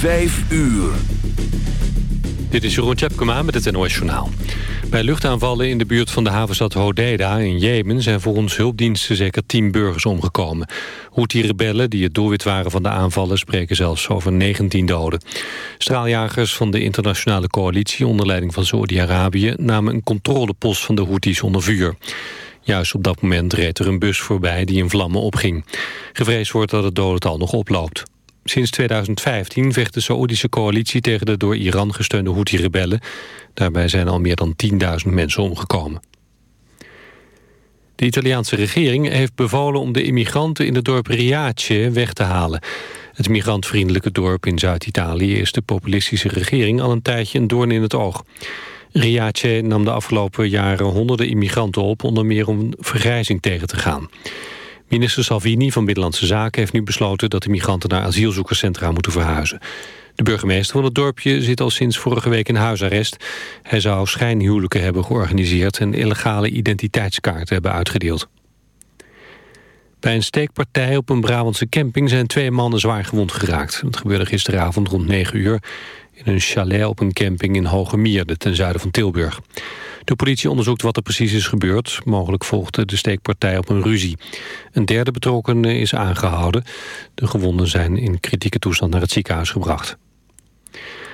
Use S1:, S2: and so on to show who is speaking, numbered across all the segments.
S1: Vijf uur.
S2: Dit is Jeroen Tjepkema met het NOS Journaal. Bij luchtaanvallen in de buurt van de havenstad Hodeida in Jemen... zijn volgens hulpdiensten zeker tien burgers omgekomen. Houthi-rebellen die het doelwit waren van de aanvallen... spreken zelfs over 19 doden. Straaljagers van de internationale coalitie... onder leiding van Saudi-Arabië... namen een controlepost van de Houthis onder vuur. Juist op dat moment reed er een bus voorbij die in vlammen opging. Gevreesd wordt dat het dodental nog oploopt. Sinds 2015 vecht de Saoedische coalitie tegen de door Iran gesteunde Houthi-rebellen. Daarbij zijn al meer dan 10.000 mensen omgekomen. De Italiaanse regering heeft bevolen om de immigranten in het dorp Riace weg te halen. Het migrantvriendelijke dorp in Zuid-Italië is de populistische regering al een tijdje een doorn in het oog. Riace nam de afgelopen jaren honderden immigranten op, onder meer om vergrijzing tegen te gaan. Minister Salvini van Binnenlandse Zaken heeft nu besloten... dat de migranten naar asielzoekerscentra moeten verhuizen. De burgemeester van het dorpje zit al sinds vorige week in huisarrest. Hij zou schijnhuwelijken hebben georganiseerd... en illegale identiteitskaarten hebben uitgedeeld. Bij een steekpartij op een Brabantse camping zijn twee mannen zwaar gewond geraakt. Dat gebeurde gisteravond rond 9 uur in een chalet op een camping in Hoge Mierde ten zuiden van Tilburg. De politie onderzoekt wat er precies is gebeurd. Mogelijk volgde de steekpartij op een ruzie. Een derde betrokkenen is aangehouden. De gewonden zijn in kritieke toestand naar het ziekenhuis gebracht.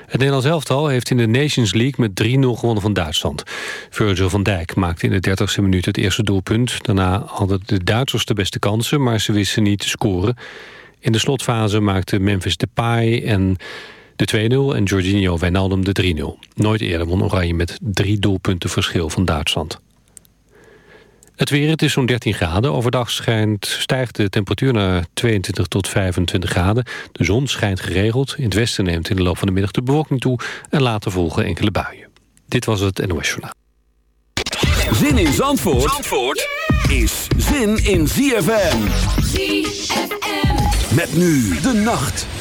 S2: Het Nederlands elftal heeft in de Nations League met 3-0 gewonnen van Duitsland. Virgil van Dijk maakte in de 30e minuut het eerste doelpunt. Daarna hadden de Duitsers de beste kansen, maar ze wisten niet te scoren. In de slotfase maakte Memphis Depay en de 2-0 en Jorginho Wijnaldum de 3-0. Nooit eerder won Oranje met drie doelpunten verschil van Duitsland. Het weer, het is zo'n 13 graden. Overdag schijnt, stijgt de temperatuur naar 22 tot 25 graden. De zon schijnt geregeld. In het westen neemt in de loop van de middag de bewolking toe... en later volgen enkele buien. Dit was het NOS Journaal.
S1: Zin in Zandvoort, Zandvoort is zin in ZFM. ZFM. Met nu de nacht.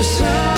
S3: Easy.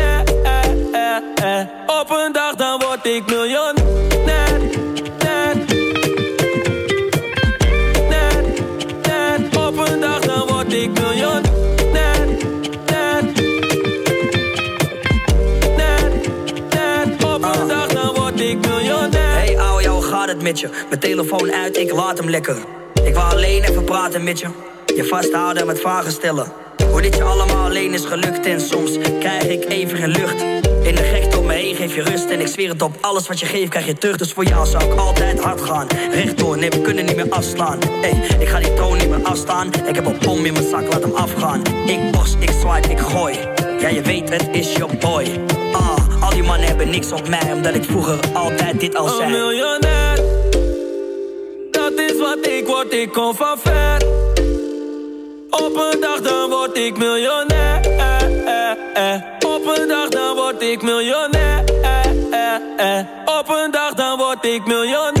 S4: Ik miljonair. Net, net, net. Op een dag dan word ik miljonair. Net, net, net. Op een dag dan ik miljonair.
S5: Hey ouwe, jou, gaat het met je? Mijn telefoon uit, ik laat hem lekker. Ik wil alleen even praten met je. Je vasthouden en met vragen stellen. Hoe dit je allemaal alleen is gelukt en soms krijg ik even geen lucht. In de gekte om me heen geef je rust en ik zweer het op. Alles wat je geeft krijg je terug, dus voor jou zou ik altijd hard gaan. Rechtdoor, nee we kunnen niet meer afslaan. Hey, ik ga die troon niet meer afstaan. Ik heb een bom in mijn zak, laat hem afgaan. Ik bos, ik swipe, ik gooi. Ja je weet het is your boy. Ah, al die mannen hebben niks op mij, omdat ik vroeger altijd dit al
S4: Een
S5: zei.
S4: miljonair, dat is wat ik word, ik kom van ver. Op een dag dan word ik miljonair. Op een dag dan word ik miljonair. Op een dag dan word ik miljonair.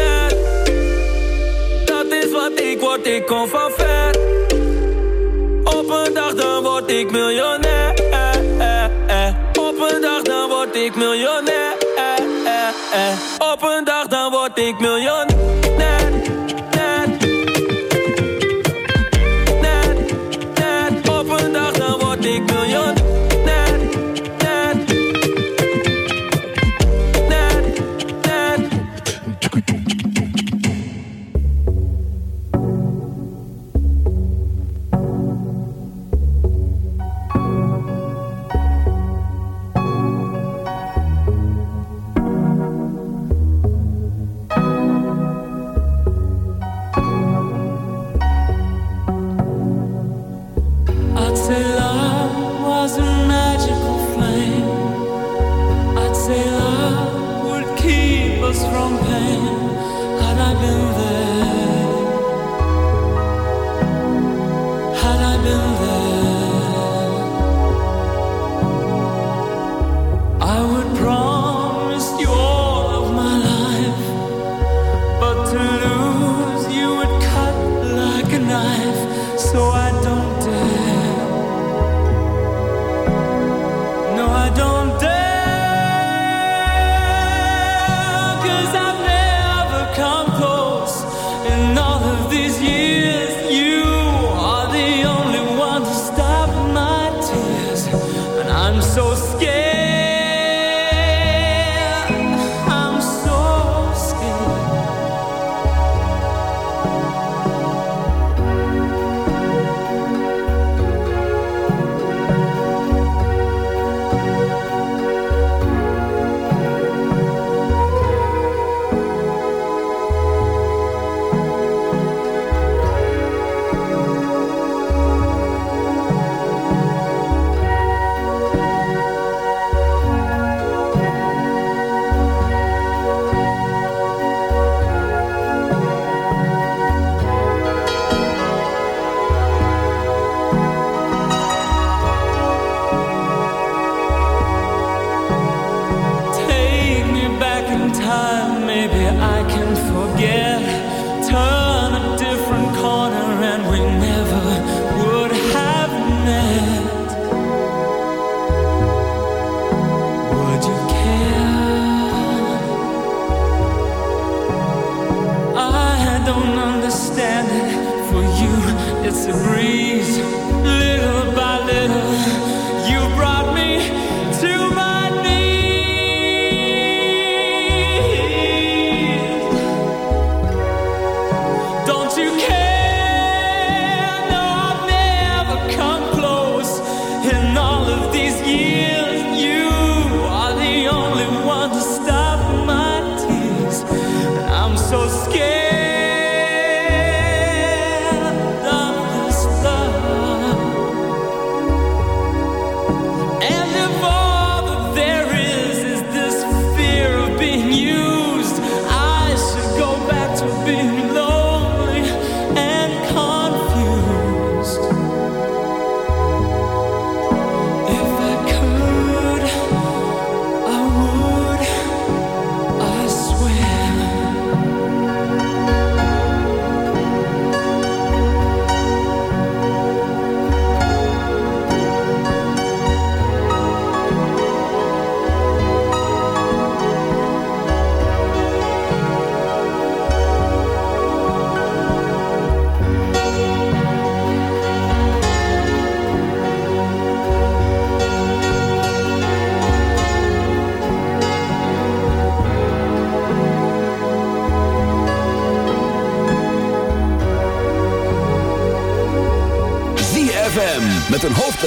S6: ik kom van ver. Op een dag dan word ik miljonair. Op een dag dan word ik miljonair.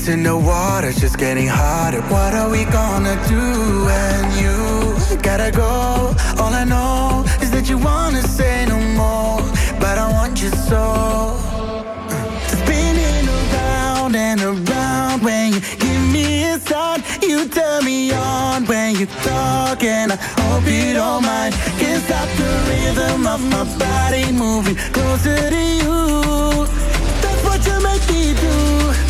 S7: It's in the water, just getting hotter. What are we gonna do when you gotta go? All I know is that you wanna say no more, but I want you so. Spinning around and around when you give me a sign, you turn me on when you talk, and I hope you don't mind. Can't stop the rhythm of my body moving closer to you. That's what you make me do.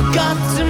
S8: forgot tomorrow.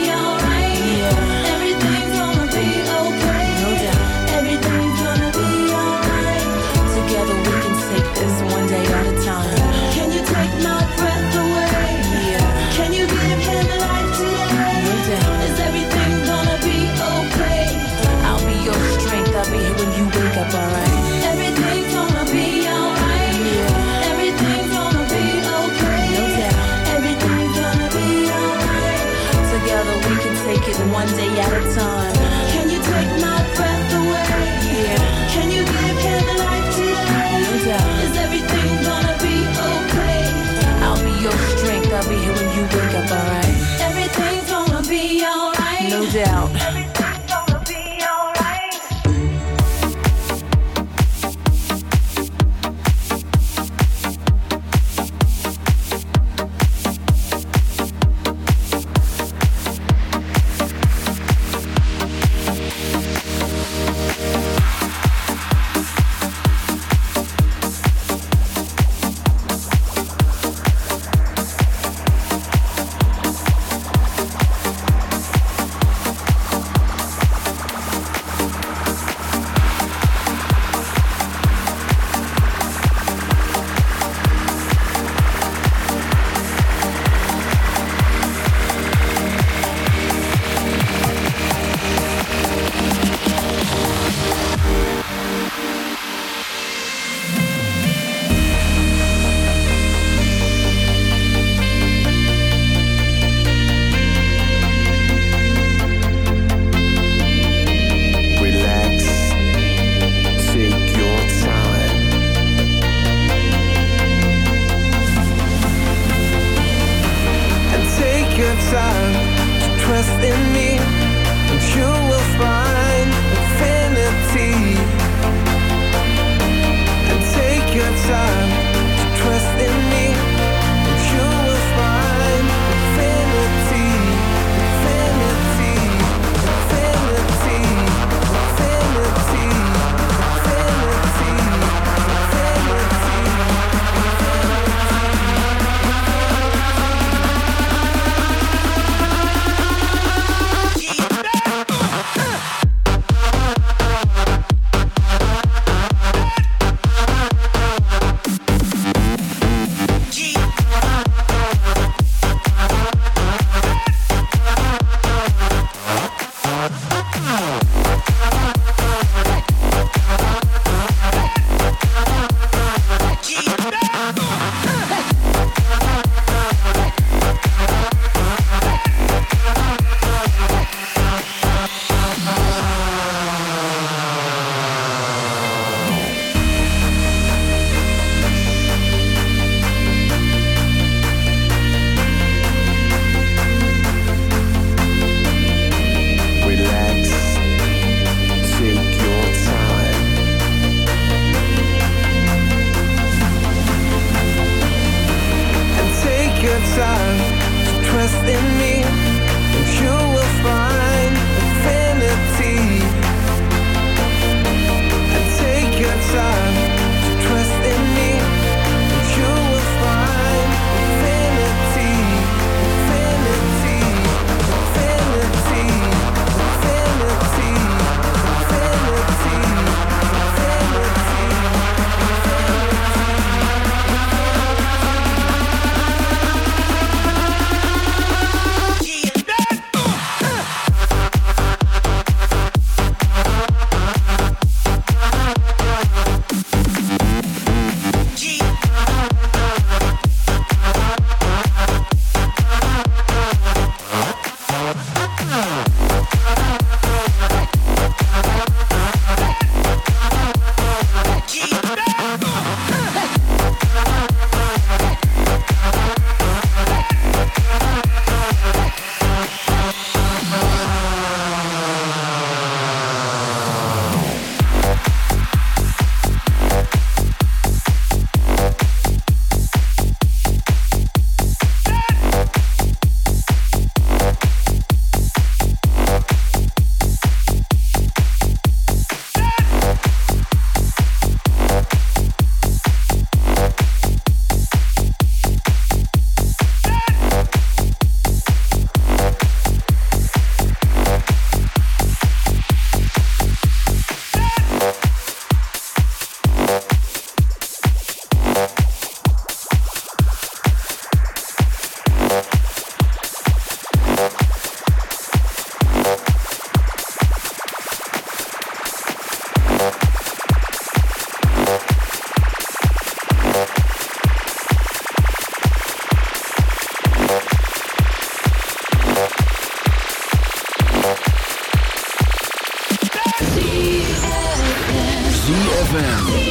S6: ZFM.